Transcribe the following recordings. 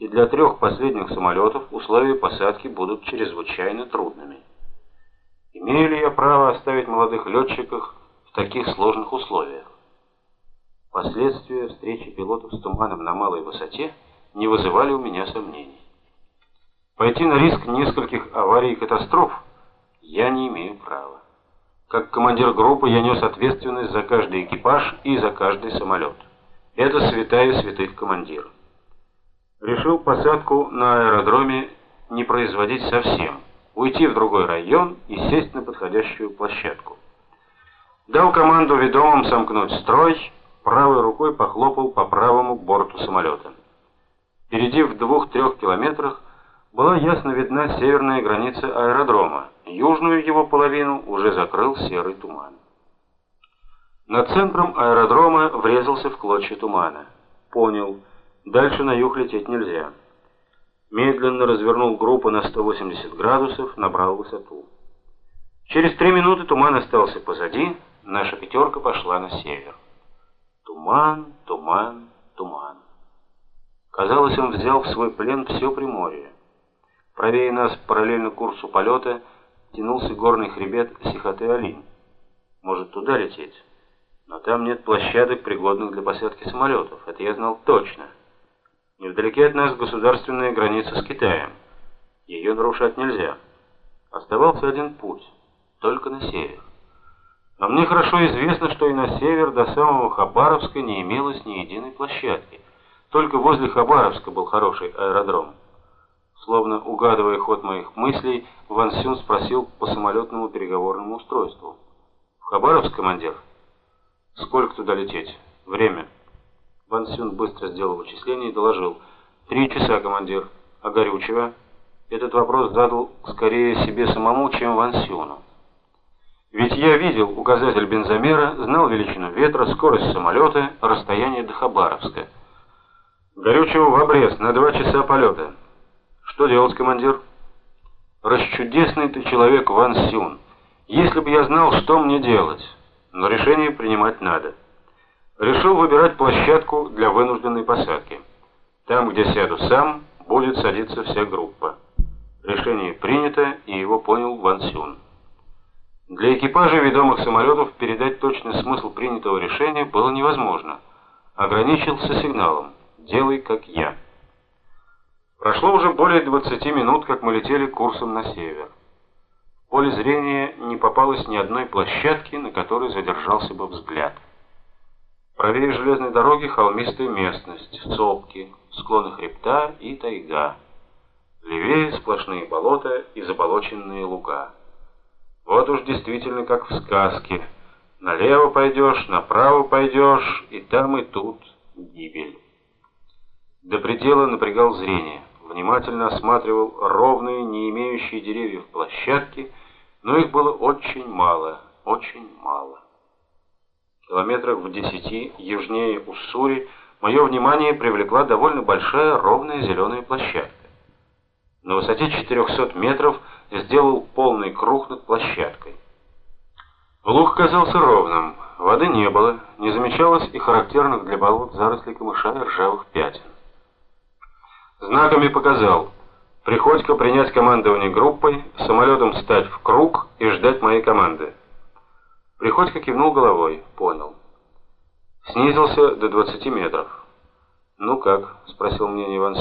и для трех последних самолетов условия посадки будут чрезвычайно трудными. Имею ли я право оставить молодых летчиков в таких сложных условиях? Последствия встречи пилотов с туманом на малой высоте не вызывали у меня сомнений. Пойти на риск нескольких аварий и катастроф я не имею права. Как командир группы я нес ответственность за каждый экипаж и за каждый самолет. Это святая святых командира. Решил посадку на аэродроме не производить совсем, уйти в другой район и сесть на подходящую площадку. Дал команду ведомым сомкнуть строй, правой рукой похлопал по правому борту самолета. Впереди в двух-трех километрах была ясно видна северная граница аэродрома. Южную его половину уже закрыл серый туман. Над центром аэродрома врезался в клочья тумана. Понял, дальше на юг лететь нельзя. Медленно развернул группу на 180 градусов, набрал высоту. Через три минуты туман остался позади, наша пятерка пошла на север. Туман, туман, туман. Казалось, он взял в свой плен все Приморье. Правее нас, параллельно курсу полета, тянулся горный хребет Сихоте-Алинь. Может, туда лететь? Но там нет площадок, пригодных для посадки самолетов. Это я знал точно. Невдалеке от нас государственная граница с Китаем. Ее нарушать нельзя. Оставался один путь, только на север. Но мне хорошо известно, что и на север до самого Хабаровска не имелось ни единой площадки. Только возле Хабаровска был хороший аэродром. Словно угадывая ход моих мыслей, Ван Сюн спросил по самолетному переговорному устройству. «В Хабаровск, командир?» «Сколько туда лететь? Время?» Ван Сюн быстро сделал вычисление и доложил. «Три часа, командир. А горючего?» Этот вопрос задал скорее себе самому, чем Ван Сюну. Ведь я видел указатель бензомера, знал величину ветра, скорость самолета, расстояние до Хабаровска. Горючего в обрез на два часа полета. Что делать, командир? Расчудесный ты человек, Ван Сюн. Если бы я знал, что мне делать, но решение принимать надо. Решил выбирать площадку для вынужденной посадки. Там, где сяду сам, будет садиться вся группа. Решение принято, и его понял Ван Сюн. Для экипажа ведомых самолетов передать точный смысл принятого решения было невозможно. Ограничился сигналом «Делай, как я». Прошло уже более 20 минут, как мы летели курсом на север. В поле зрения не попалось ни одной площадки, на которой задержался бы взгляд. Правее железной дороги холмистая местность, сопки, склоны хребта и тайга. Левее сплошные болота и заболоченные луга. Вот уж действительно как в сказке. Налево пойдешь, направо пойдешь, и там и тут гибель. До предела напрягал зрение внимательно осматривал ровные, не имеющие деревьев площадки, но их было очень мало, очень мало. Километрах в десяти южнее Уссури мое внимание привлекла довольно большая ровная зеленая площадка. На высоте 400 метров сделал полный круг над площадкой. Луг казался ровным, воды не было, не замечалось и характерных для болот зарослей камыша и ржавых пятен. Знаками показал. Приходько принять командование группой, самолетом стать в круг и ждать моей команды. Приходько кивнул головой, понял. Снизился до 20 метров. «Ну как?» — спросил мне Иван.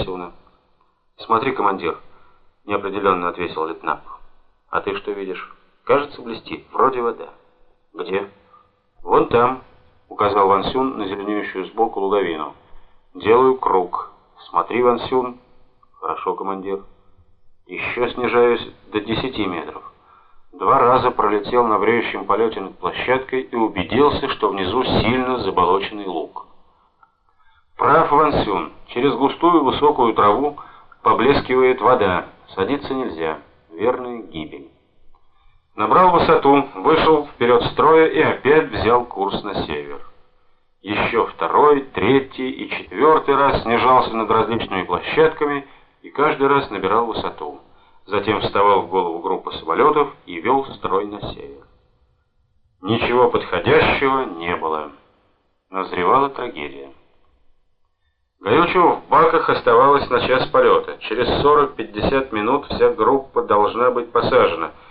«Смотри, командир», — неопределенно ответил лейтенант. «А ты что видишь?» «Кажется, блестит. Вроде вода». «Где?» «Вон там», — указал Ван Сюн на зеленеющую сбоку луговину. «Делаю круг». Смотри, Ван Сюн. Хорошо, командир. Еще снижаюсь до 10 метров. Два раза пролетел на бреющем полете над площадкой и убедился, что внизу сильно заболоченный луг. Прав Ван Сюн. Через густую высокую траву поблескивает вода. Садиться нельзя. Верная гибель. Набрал высоту, вышел вперед строя и опять взял курс на север еще второй, третий и четвертый раз снижался над различными площадками и каждый раз набирал высоту. Затем вставал в голову группы самолетов и вел строй на север. Ничего подходящего не было. Назревала трагедия. Горючего в баках оставалось на час полета. Через 40-50 минут вся группа должна быть посажена –